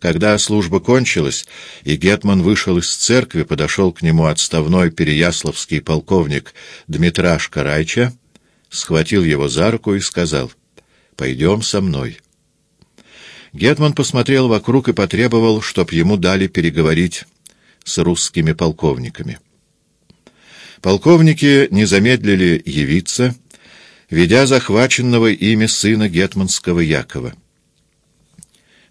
Когда служба кончилась, и Гетман вышел из церкви, подошел к нему отставной переяславский полковник Дмитраш Карайча, схватил его за руку и сказал «Пойдем со мной». Гетман посмотрел вокруг и потребовал, чтоб ему дали переговорить с русскими полковниками. Полковники не замедлили явиться, ведя захваченного ими сына гетманского Якова.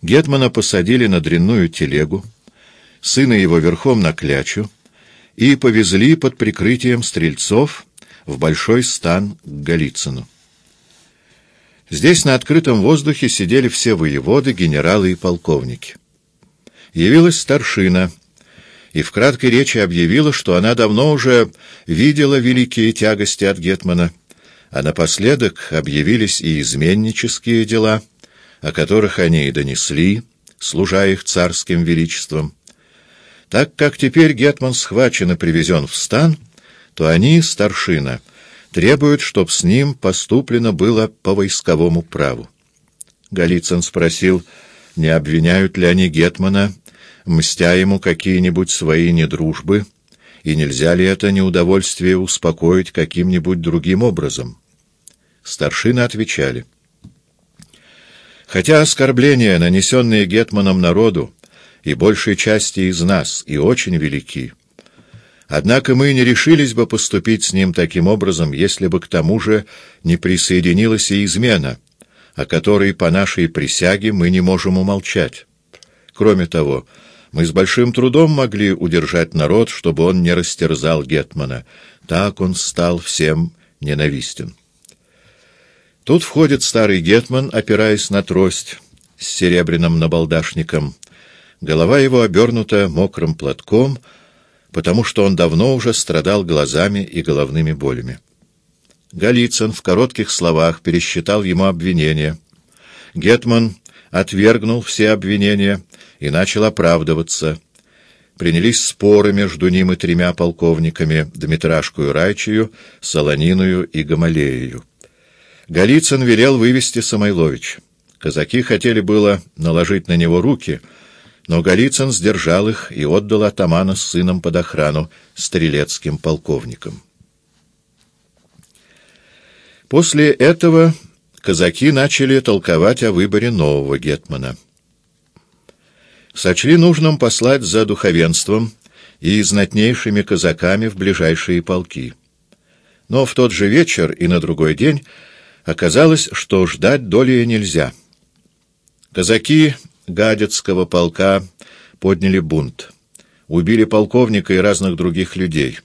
Гетмана посадили на дрянную телегу, сына его верхом на клячу, и повезли под прикрытием стрельцов в большой стан к Голицыну. Здесь на открытом воздухе сидели все воеводы, генералы и полковники. Явилась старшина и в краткой речи объявила, что она давно уже видела великие тягости от Гетмана, а напоследок объявились и изменнические дела — о которых они и донесли, служа их царским величеством. Так как теперь Гетман схвачен и привезен в стан, то они, старшина, требуют, чтоб с ним поступлено было по войсковому праву. Голицын спросил, не обвиняют ли они Гетмана, мстя ему какие-нибудь свои недружбы, и нельзя ли это неудовольствие успокоить каким-нибудь другим образом. Старшины отвечали — Хотя оскорбления, нанесенные Гетманом народу, и большей части из нас, и очень велики, однако мы не решились бы поступить с ним таким образом, если бы к тому же не присоединилась и измена, о которой по нашей присяге мы не можем умолчать. Кроме того, мы с большим трудом могли удержать народ, чтобы он не растерзал Гетмана. Так он стал всем ненавистен. Тут входит старый гетман, опираясь на трость с серебряным набалдашником. Голова его обернута мокрым платком, потому что он давно уже страдал глазами и головными болями. Голицын в коротких словах пересчитал ему обвинения. Гетман отвергнул все обвинения и начал оправдываться. Принялись споры между ним и тремя полковниками Дмитрашку Райчию, Солониною и Гамалею. Голицын велел вывести Самойлович. Казаки хотели было наложить на него руки, но Голицын сдержал их и отдал атамана с сыном под охрану стрелецким полковникам. После этого казаки начали толковать о выборе нового гетмана. Сочли нужным послать за духовенством и знатнейшими казаками в ближайшие полки. Но в тот же вечер и на другой день Оказалось, что ждать доли нельзя. Казаки Гадецкого полка подняли бунт. Убили полковника и разных других людей.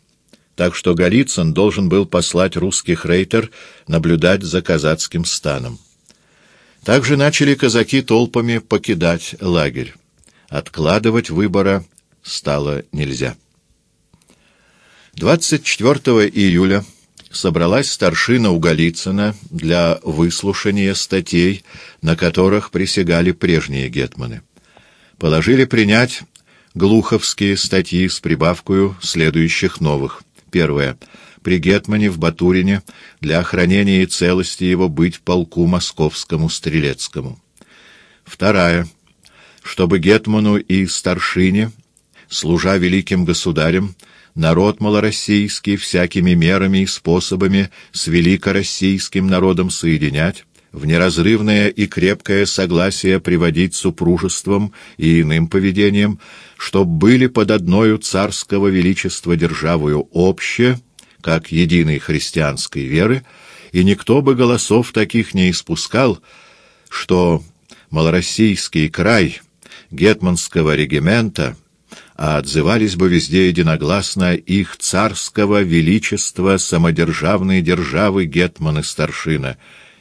Так что Голицын должен был послать русских рейтер наблюдать за казацким станом. Также начали казаки толпами покидать лагерь. Откладывать выбора стало нельзя. 24 июля собралась старшина у Голицына для выслушания статей, на которых присягали прежние гетманы. Положили принять глуховские статьи с прибавкою следующих новых. Первое. При гетмане в Батурине для охранения и целости его быть полку московскому стрелецкому. Вторая. Чтобы гетману и старшине, служа великим государем, народ малороссийский всякими мерами и способами с великороссийским народом соединять, в неразрывное и крепкое согласие приводить супружеством и иным поведением, чтоб были под одною царского величества державою обще, как единой христианской веры, и никто бы голосов таких не испускал, что малороссийский край гетманского регимента — а отзывались бы везде единогласно их царского величества самодержавной державы Гетманы-старшина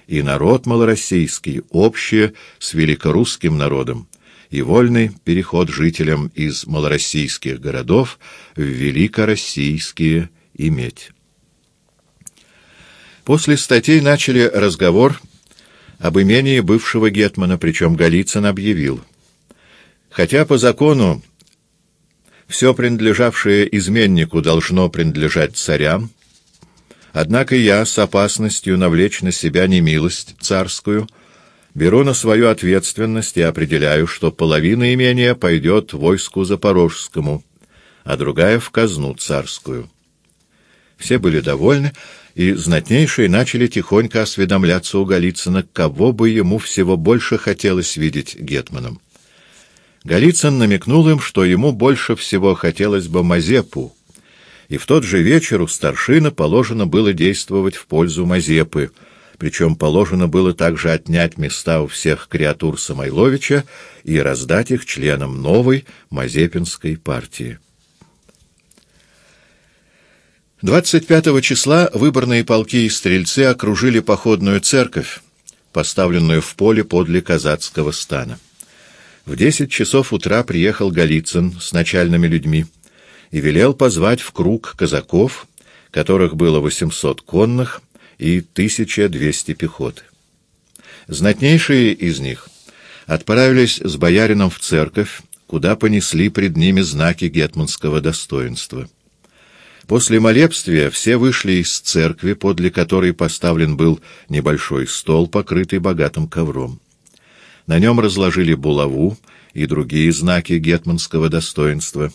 и народ малороссийский, общее с великорусским народом, и вольный переход жителям из малороссийских городов в великороссийские иметь. После статей начали разговор об имении бывшего Гетмана, причем Голицын объявил. Хотя по закону все принадлежавшее изменнику должно принадлежать царям, однако я с опасностью навлечь на себя немилость царскую Беру на свою ответственность и определяю, что половина имения пойдет войску запорожскому, а другая — в казну царскую. Все были довольны, и знатнейшие начали тихонько осведомляться у Голицына, кого бы ему всего больше хотелось видеть гетманом. Голицын намекнул им, что ему больше всего хотелось бы Мазепу, и в тот же вечер у старшина положено было действовать в пользу Мазепы, причем положено было также отнять места у всех креатур Самойловича и раздать их членам новой Мазепинской партии. 25 числа выборные полки и стрельцы окружили походную церковь, поставленную в поле подле казацкого стана. В десять часов утра приехал Голицын с начальными людьми и велел позвать в круг казаков, которых было 800 конных и 1200 пехоты. Знатнейшие из них отправились с боярином в церковь, куда понесли пред ними знаки гетманского достоинства. После молебствия все вышли из церкви, подле которой поставлен был небольшой стол, покрытый богатым ковром. На нем разложили булаву и другие знаки гетманского достоинства.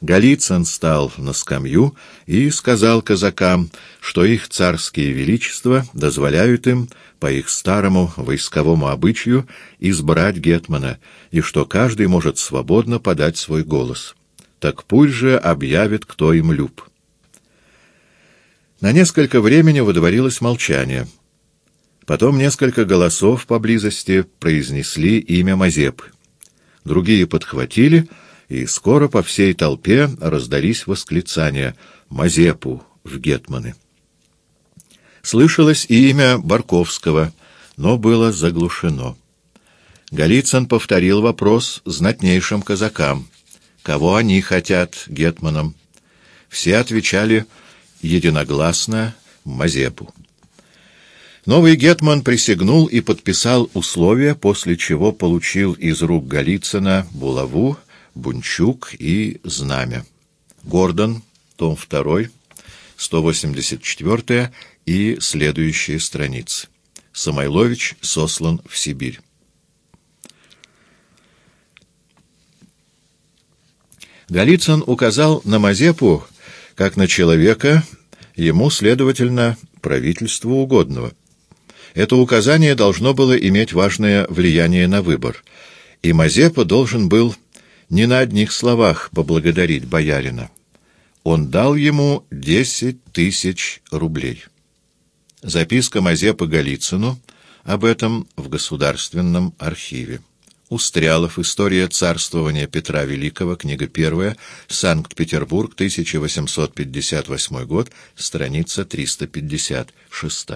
Голицын стал на скамью и сказал казакам, что их царские величества дозволяют им, по их старому войсковому обычаю, избрать гетмана, и что каждый может свободно подать свой голос. Так пусть же объявит, кто им люб. На несколько времени водворилось молчание. Потом несколько голосов поблизости произнесли имя Мазепы. Другие подхватили, и скоро по всей толпе раздались восклицания «Мазепу в гетманы». Слышалось и имя Барковского, но было заглушено. Голицын повторил вопрос знатнейшим казакам. Кого они хотят гетманом? Все отвечали единогласно Мазепу. Новый гетман присягнул и подписал условия, после чего получил из рук Голицына булаву, бунчук и знамя. Гордон, том 2, 184 и следующие страницы. Самойлович сослан в Сибирь. Голицын указал на Мазепу как на человека, ему, следовательно, правительству угодного. Это указание должно было иметь важное влияние на выбор, и Мазепа должен был не на одних словах поблагодарить боярина. Он дал ему десять тысяч рублей. Записка Мазепы Голицыну об этом в Государственном архиве. Устрялов. История царствования Петра Великого. Книга 1. Санкт-Петербург. 1858 год. Страница 356.